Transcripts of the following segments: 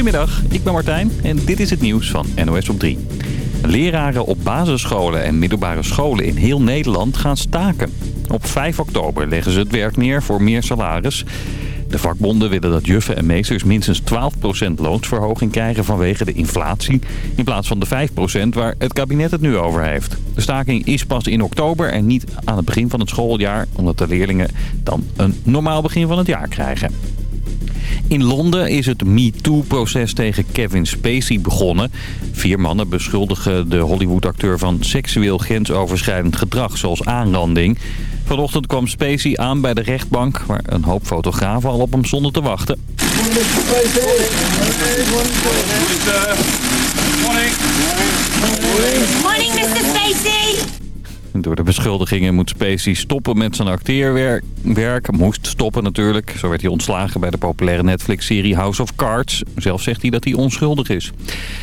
Goedemiddag, ik ben Martijn en dit is het nieuws van NOS op 3. Leraren op basisscholen en middelbare scholen in heel Nederland gaan staken. Op 5 oktober leggen ze het werk neer voor meer salaris. De vakbonden willen dat juffen en meesters minstens 12% loonsverhoging krijgen vanwege de inflatie. In plaats van de 5% waar het kabinet het nu over heeft. De staking is pas in oktober en niet aan het begin van het schooljaar. Omdat de leerlingen dan een normaal begin van het jaar krijgen. In Londen is het MeToo-proces tegen Kevin Spacey begonnen. Vier mannen beschuldigen de Hollywood-acteur van seksueel grensoverschrijdend gedrag, zoals aanranding. Vanochtend kwam Spacey aan bij de rechtbank, waar een hoop fotografen al op hem stonden te wachten. Morning, Mr. Spacey. Door de beschuldigingen moet Spacey stoppen met zijn acteerwerk. Werk. Moest stoppen natuurlijk. Zo werd hij ontslagen bij de populaire Netflix-serie House of Cards. Zelf zegt hij dat hij onschuldig is.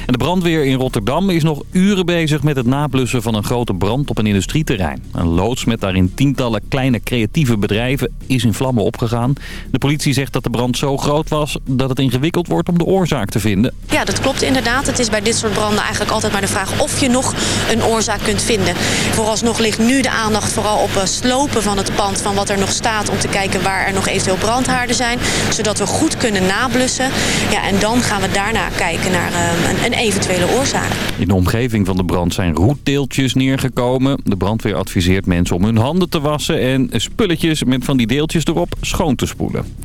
En de brandweer in Rotterdam is nog uren bezig met het nablussen van een grote brand op een industrieterrein. Een loods met daarin tientallen kleine creatieve bedrijven is in vlammen opgegaan. De politie zegt dat de brand zo groot was dat het ingewikkeld wordt om de oorzaak te vinden. Ja, dat klopt inderdaad. Het is bij dit soort branden eigenlijk altijd maar de vraag of je nog een oorzaak kunt vinden. Vooralsnog ligt nu de aandacht vooral op het slopen van het pand van wat er nog staat... om te kijken waar er nog eventueel brandhaarden zijn. Zodat we goed kunnen nablussen. Ja, en dan gaan we daarna kijken naar um, een, een eventuele oorzaak. In de omgeving van de brand zijn roetdeeltjes neergekomen. De brandweer adviseert mensen om hun handen te wassen... en spulletjes met van die deeltjes erop schoon te spoelen.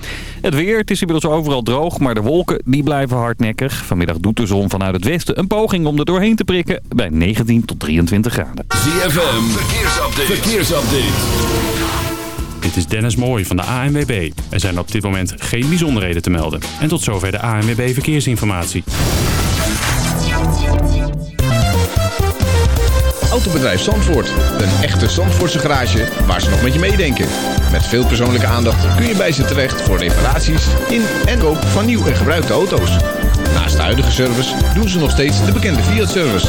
Het weer, het is inmiddels overal droog, maar de wolken die blijven hardnekkig. Vanmiddag doet de zon vanuit het westen een poging om er doorheen te prikken... bij 19 tot 23 graden. ZFM, verkeersupdate. verkeersupdate. Dit is Dennis Mooij van de ANWB. Er zijn op dit moment geen bijzonderheden te melden. En tot zover de ANWB Verkeersinformatie. Autobedrijf Zandvoort. Een echte Zandvoortse garage waar ze nog met je meedenken. Met veel persoonlijke aandacht kun je bij ze terecht voor reparaties in en koop van nieuw en gebruikte auto's. Naast de huidige service doen ze nog steeds de bekende Fiat-service.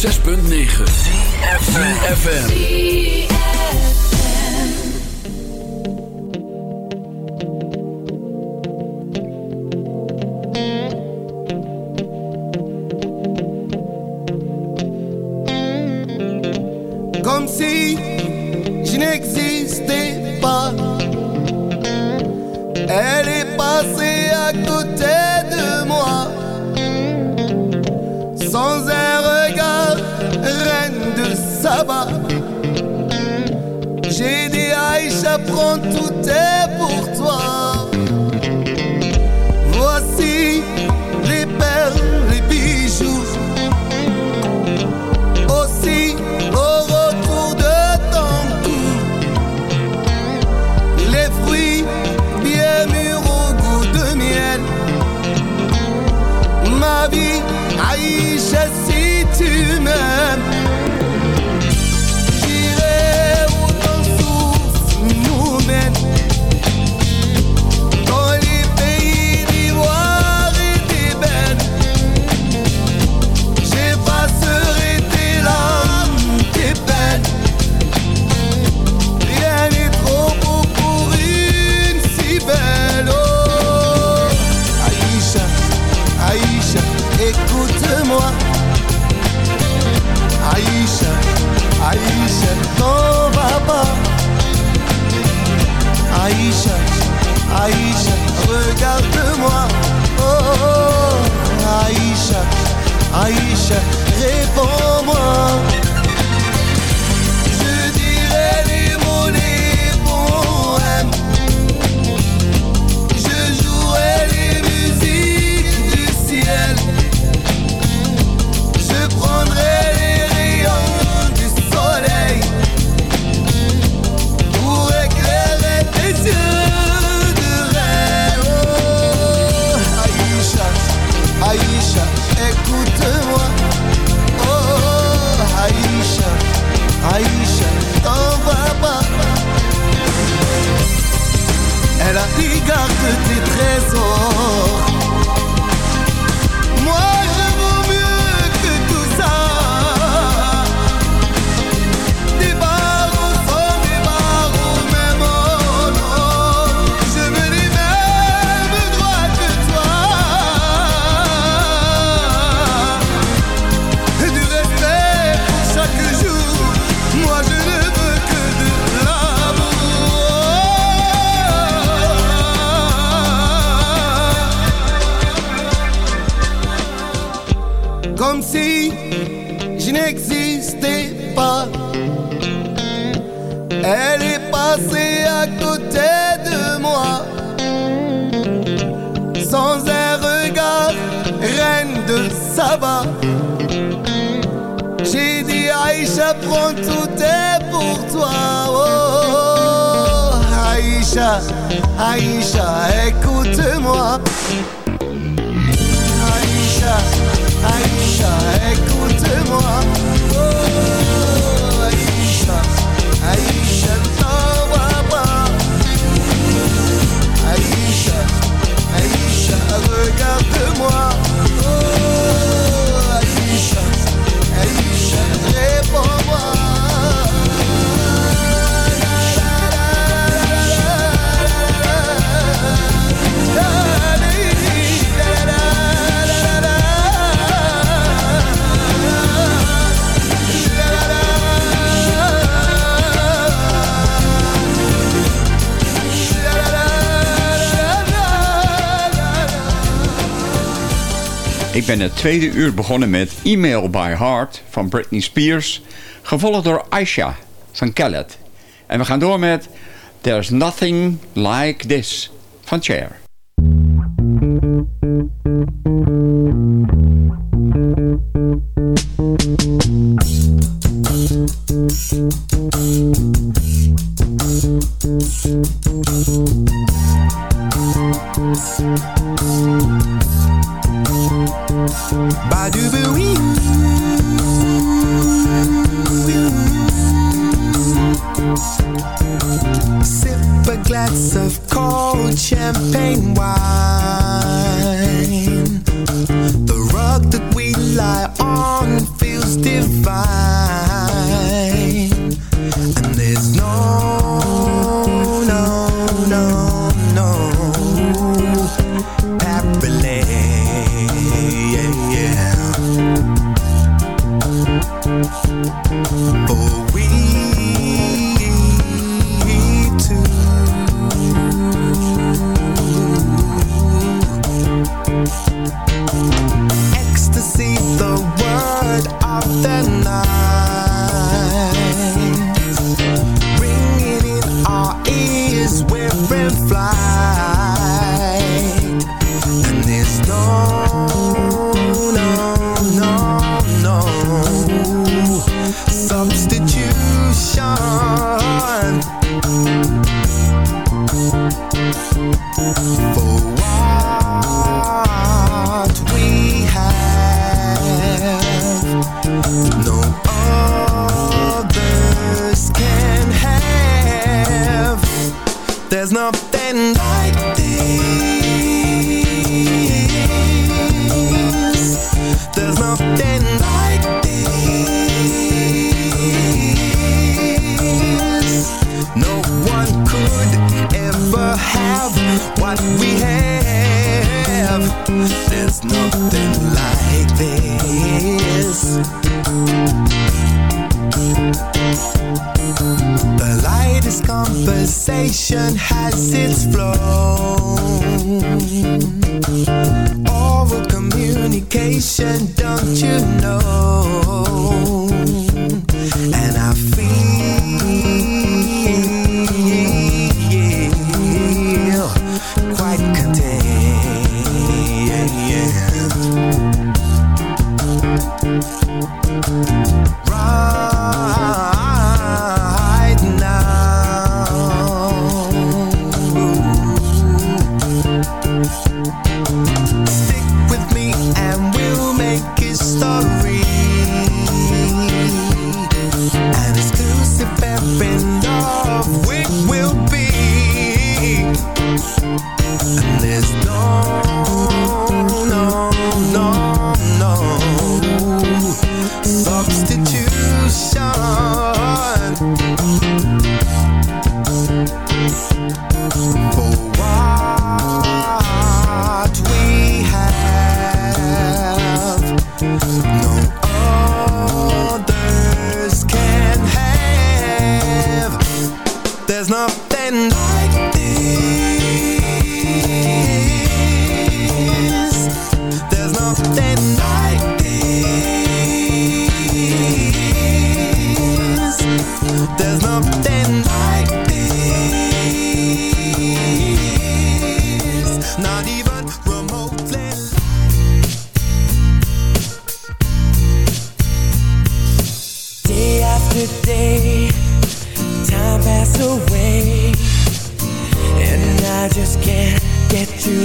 106.9 FM. papa. Aïcha, Aïcha, regarde-moi. Oh, oh, oh. Aïcha, Aïcha, réponds-moi. 错 tout est pour toi. Oh, Aïcha, Aïcha, écoute-moi. Aïcha, Aïcha, écoute-moi. Oh, Aïcha, Aïcha, ne pas. Aïcha, Aïcha, regarde-moi. Ik ben het tweede uur begonnen met Email by Heart van Britney Spears... gevolgd door Aisha van Kellet. En we gaan door met There's Nothing Like This van Cher. Sip a glass of cold champagne wine. sensation has its flow. Oral communication, don't you know?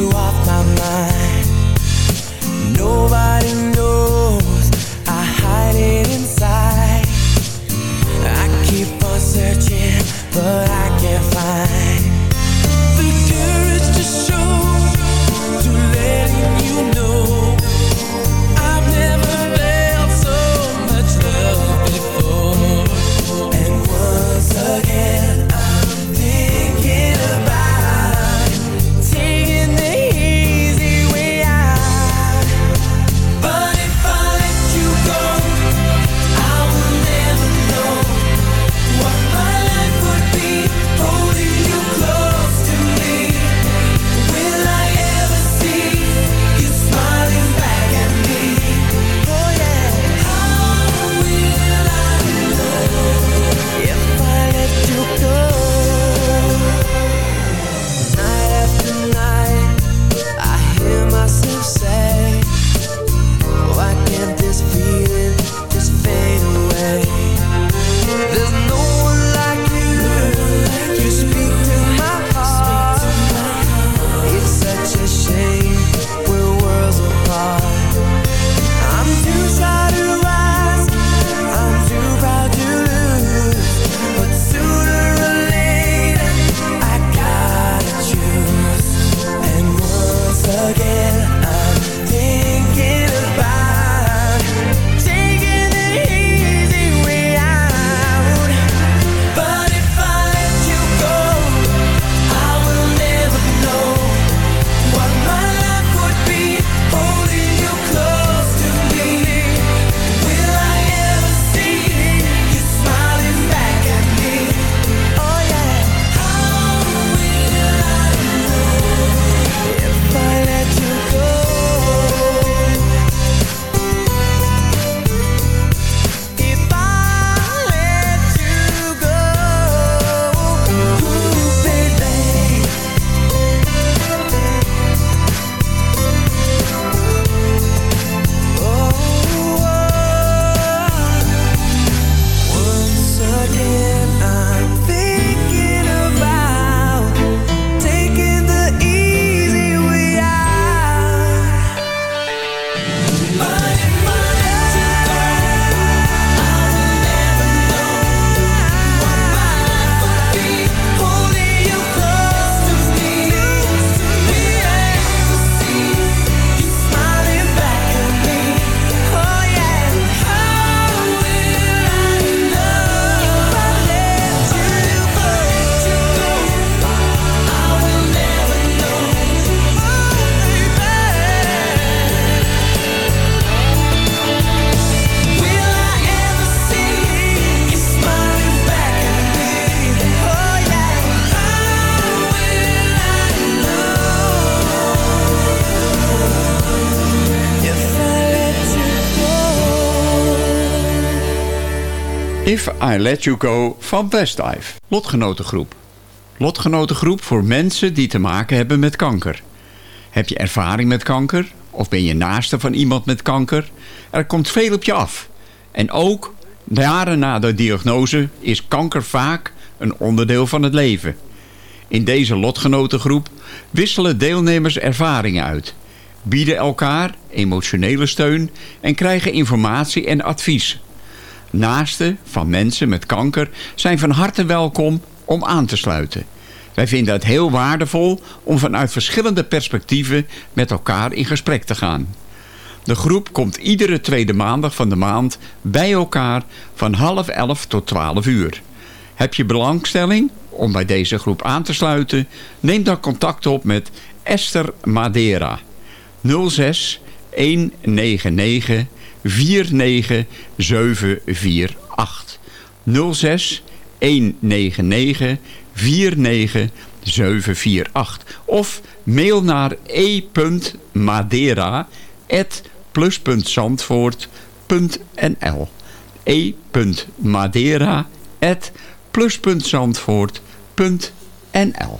you off my mind. Nobody knows. I hide it inside. I keep on searching but I Let You Go van Westdive. Lotgenotengroep. Lotgenotengroep voor mensen die te maken hebben met kanker. Heb je ervaring met kanker? Of ben je naaste van iemand met kanker? Er komt veel op je af. En ook, jaren na de diagnose, is kanker vaak een onderdeel van het leven. In deze lotgenotengroep wisselen deelnemers ervaringen uit. Bieden elkaar emotionele steun en krijgen informatie en advies. Naasten van mensen met kanker zijn van harte welkom om aan te sluiten. Wij vinden het heel waardevol om vanuit verschillende perspectieven met elkaar in gesprek te gaan. De groep komt iedere tweede maandag van de maand bij elkaar van half elf tot twaalf uur. Heb je belangstelling om bij deze groep aan te sluiten? Neem dan contact op met Esther Madeira 06 199 49748 06 199 49748 of mail naar e.madera@plus.zandvoort.nl e.madera@plus.zandvoort.nl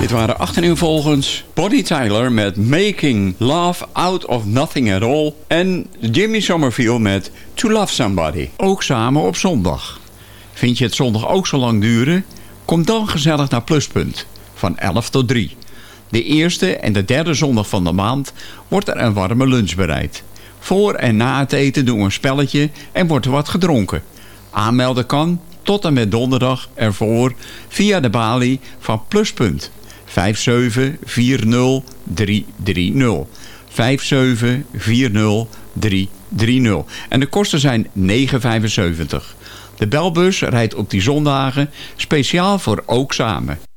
Dit waren achterinvolgens Body Tyler met Making Love Out of Nothing at All... en Jimmy Somerville met To Love Somebody. Ook samen op zondag. Vind je het zondag ook zo lang duren? Kom dan gezellig naar Pluspunt van 11 tot 3. De eerste en de derde zondag van de maand wordt er een warme lunch bereid. Voor en na het eten doen we een spelletje en wordt er wat gedronken. Aanmelden kan tot en met donderdag ervoor via de balie van Pluspunt. 5740330. 5740330. En de kosten zijn 9,75. De belbus rijdt op die zondagen speciaal voor ook samen.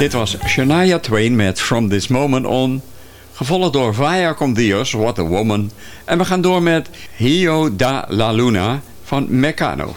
Dit was Shania Twain met From This Moment On. Gevolgd door Vaya Com Dios, What a Woman. En we gaan door met Hio da la Luna van Meccano.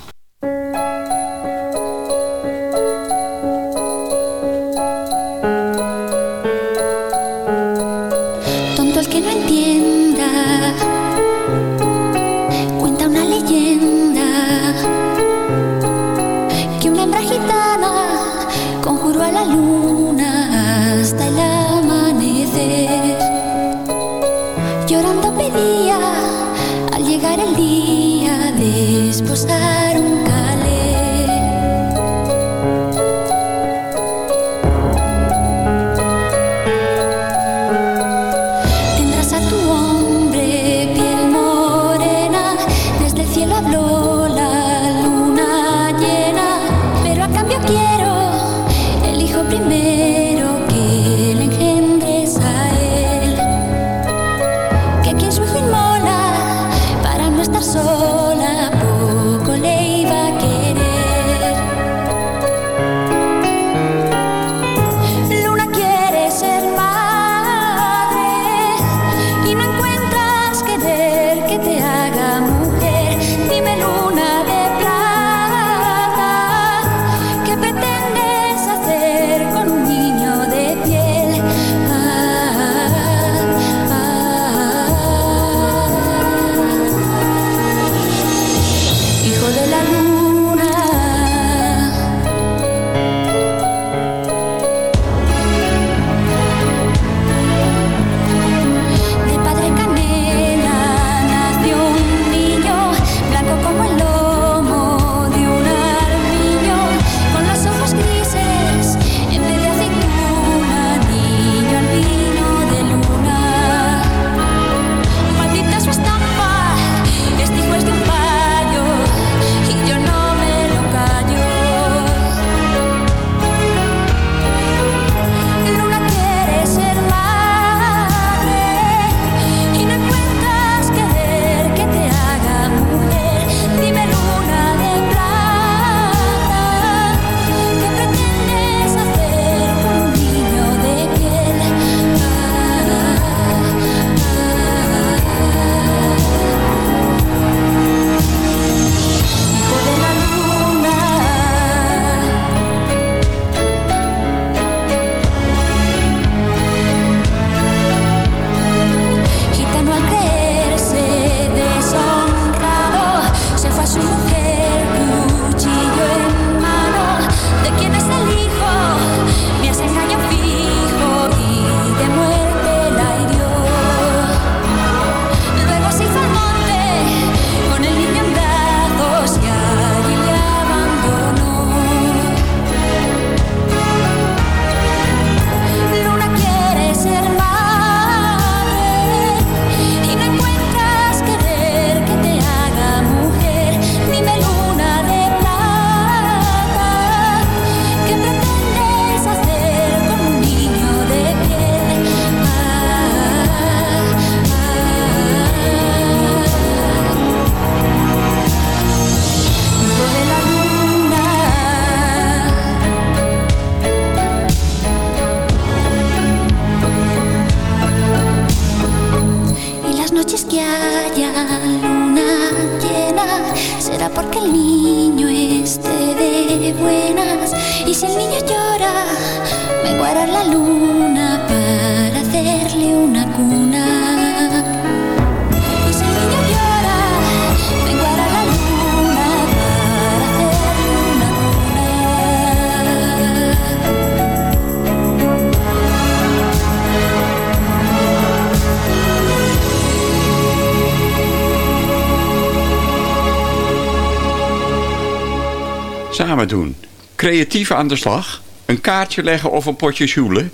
Creatief aan de slag. Een kaartje leggen of een potje sjoelen.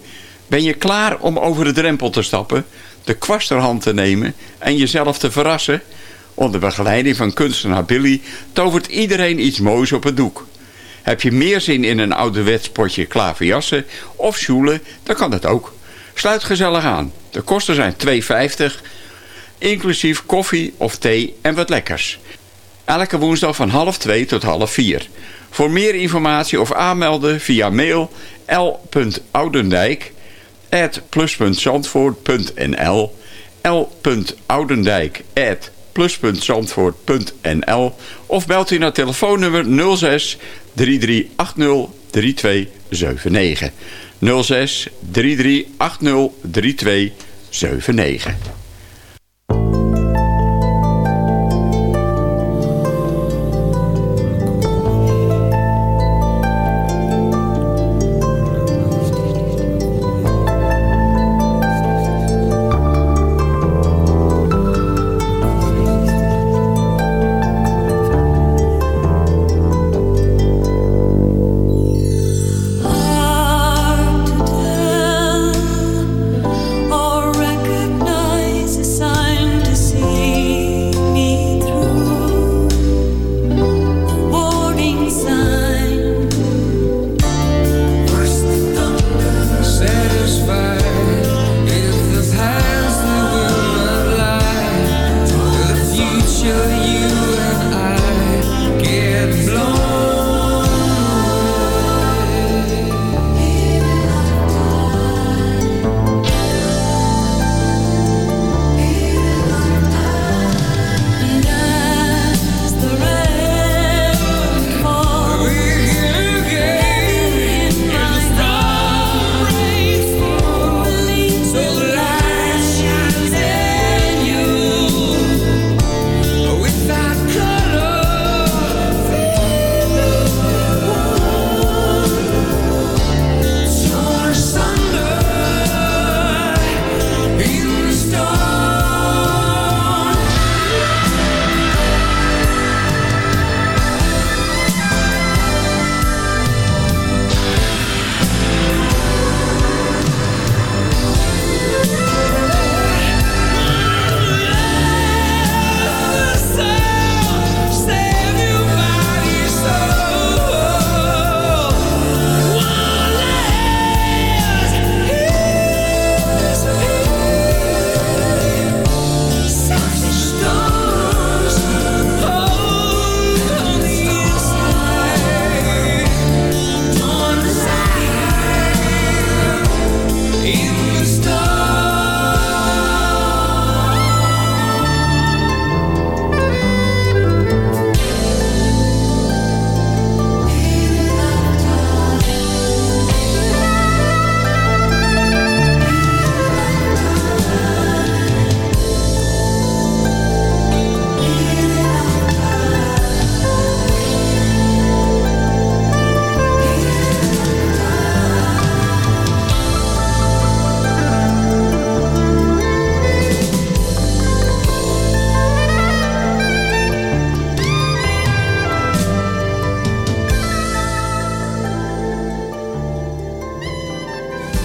Ben je klaar om over de drempel te stappen? De kwast hand te nemen en jezelf te verrassen? Onder begeleiding van kunstenaar Billy tovert iedereen iets moois op het doek. Heb je meer zin in een ouderwets potje klaverjassen of sjoelen, dan kan dat ook. Sluit gezellig aan. De kosten zijn 2,50, inclusief koffie of thee en wat lekkers. Elke woensdag van half 2 tot half 4. Voor meer informatie of aanmelden via mail l.oudendijk plus.zandvoort.nl of belt u naar telefoonnummer 06 3380 3279 06 3380 3279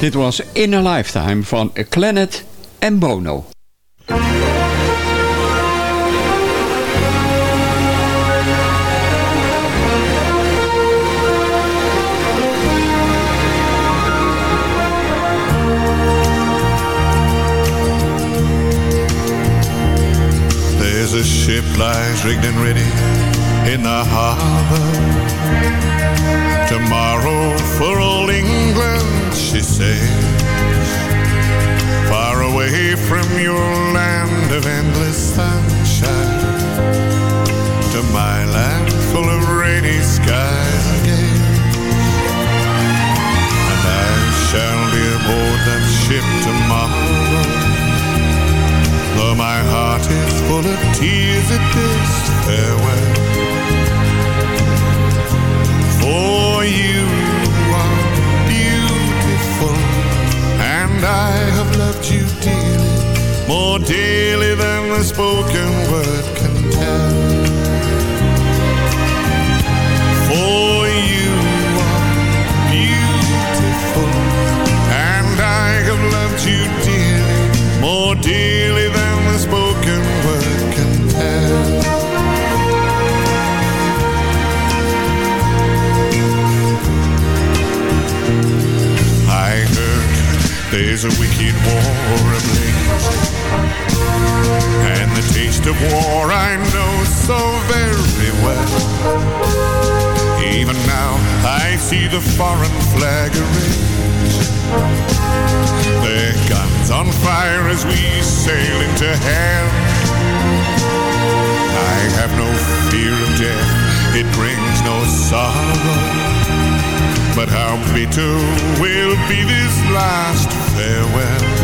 Dit was In a Lifetime van Planet en Bono. There's a ship lies rigged and ready in the harbor. From your land of endless sunshine. To my land full of rainy skies and gales. And that ship tomorrow. Though my heart is full of tears at this farewell. For you are beautiful, and I have loved you dearly, more dearly than the spoken word can tell. For you are beautiful, and I have loved you dearly, more dearly than the spoken word can tell. I heard there's a wicked war ablaze, and the taste of war I know so very well. Even now I see the foreign flag arrays, their guns on fire as we sail into hell. I have no fear of death, it brings no sorrow. But how bitter will be this last farewell.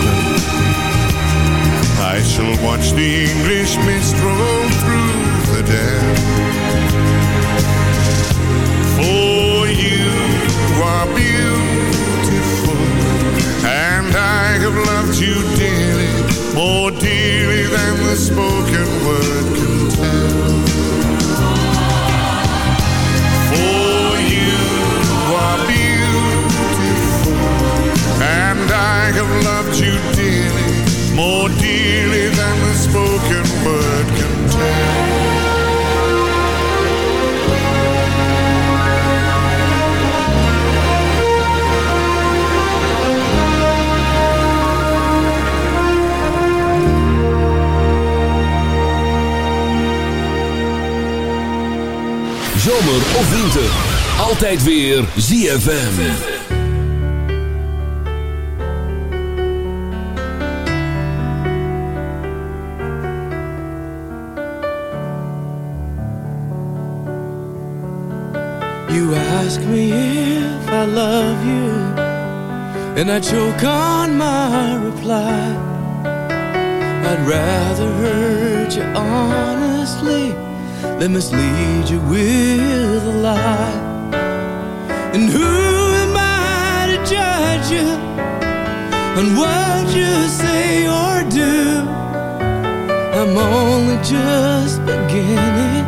I shall watch the English mist roll through the dam. For you are beautiful, and I have loved you dearly, more dearly than the spoken word can tell. For you are beautiful, and I have loved you dearly, more dearly than the spoken word can tell. Zomer of winter. Altijd weer ZFM. You ask me if I love you, and I choke on my reply. I'd rather hurt you honestly than mislead you with a lie. And who am I to judge you on what you say or do? I'm only just beginning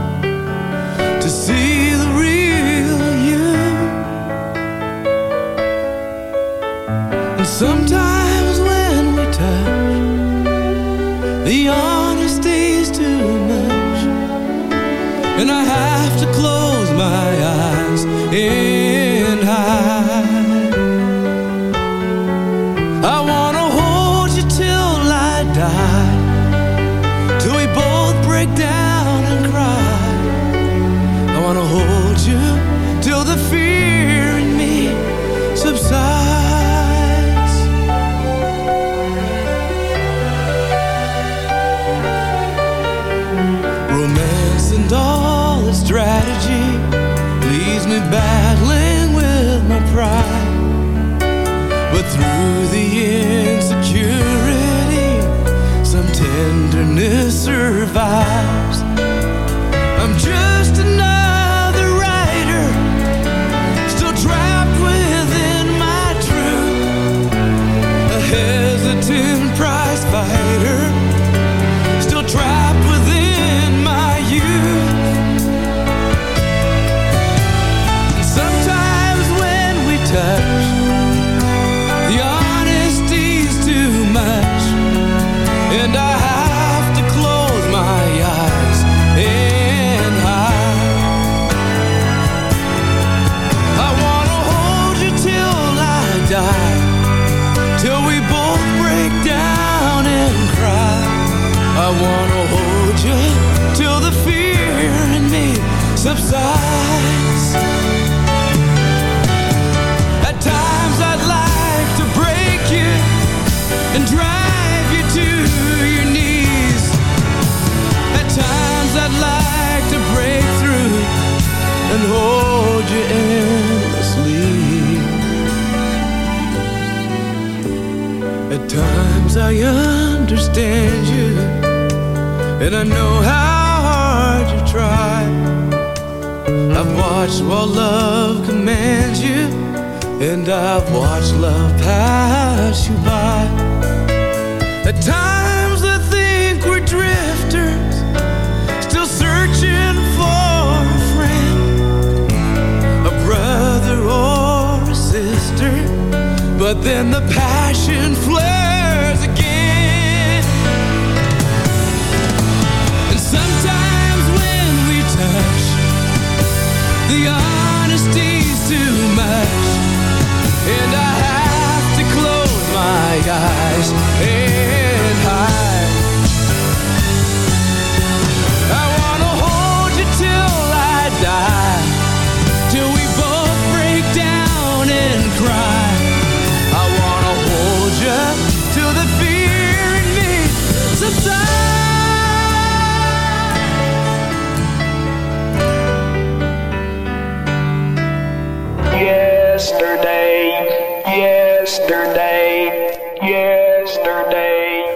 survive.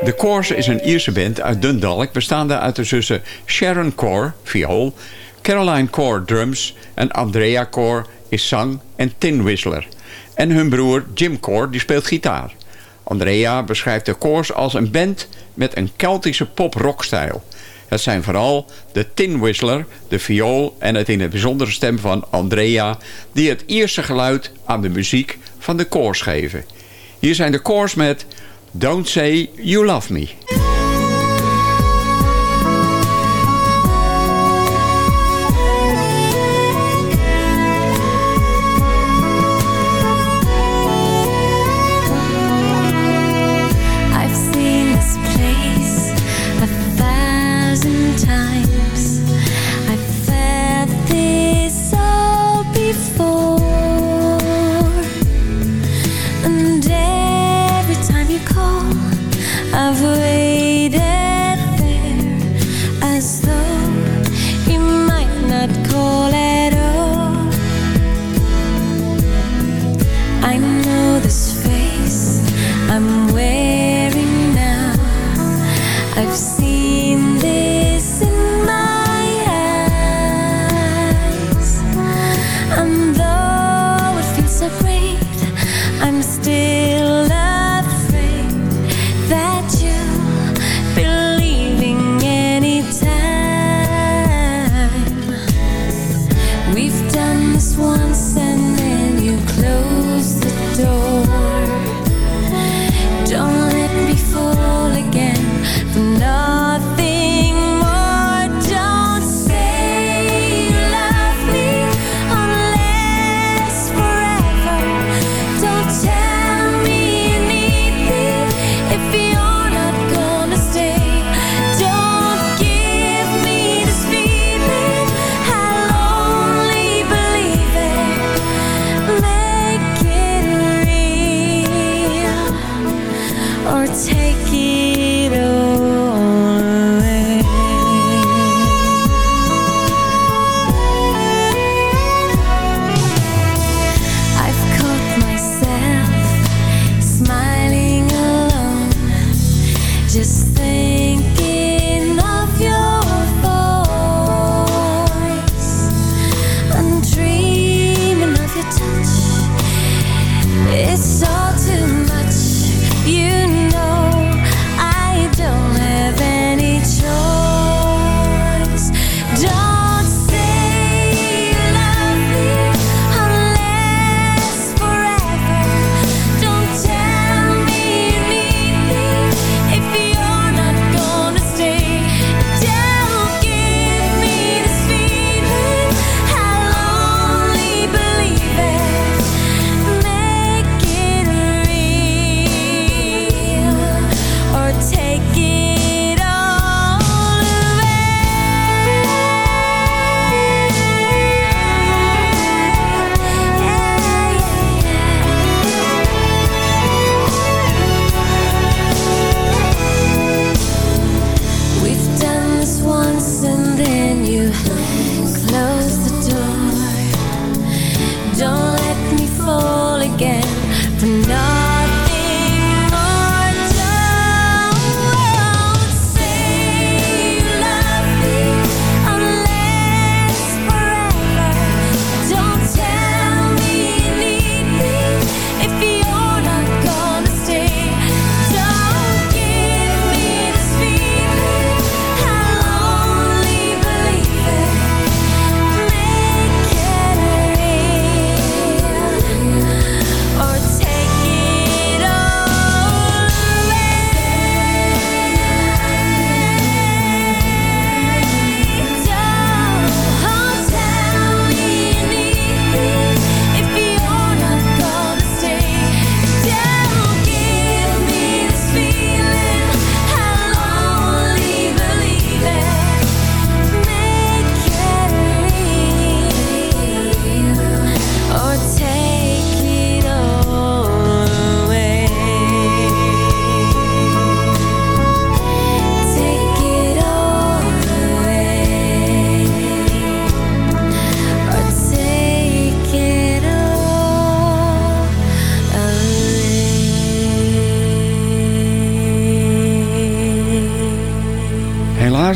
De Coors is een Ierse band uit Dundalk... bestaande uit de zussen Sharon Core, viool... Caroline Core, drums... en Andrea Coor is zang en tin whistler. En hun broer Jim Coor die speelt gitaar. Andrea beschrijft de Coors als een band met een Keltische pop-rockstijl. Het zijn vooral de tin whistler, de viool en het in het bijzondere stem van Andrea... die het eerste geluid aan de muziek van de Coors geven. Hier zijn de Coors met... Don't Say You Love Me.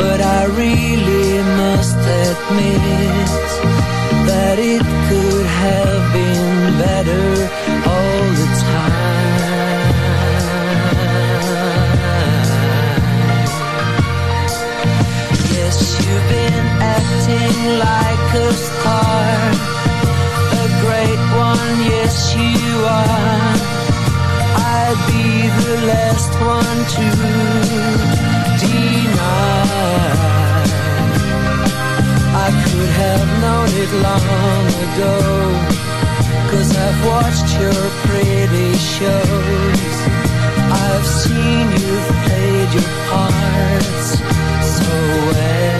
But I really must admit that it could have been better all the time. Yes, you've been acting like a star, a great one, yes you are. I'd be the last one to deny. I could have known it long ago. Cause I've watched your pretty shows. I've seen you've played your parts so well.